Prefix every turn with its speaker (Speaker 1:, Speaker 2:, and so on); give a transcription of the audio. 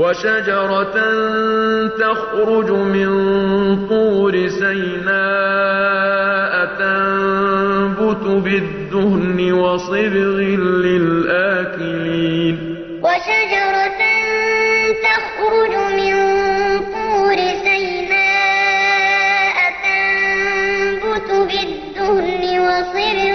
Speaker 1: وشجرة تخرج من طور سيناء تنبت بالدهن وصبغ للآكلين. وشجرة تخرج من طور سيناء تنبت بالدهن وصبغ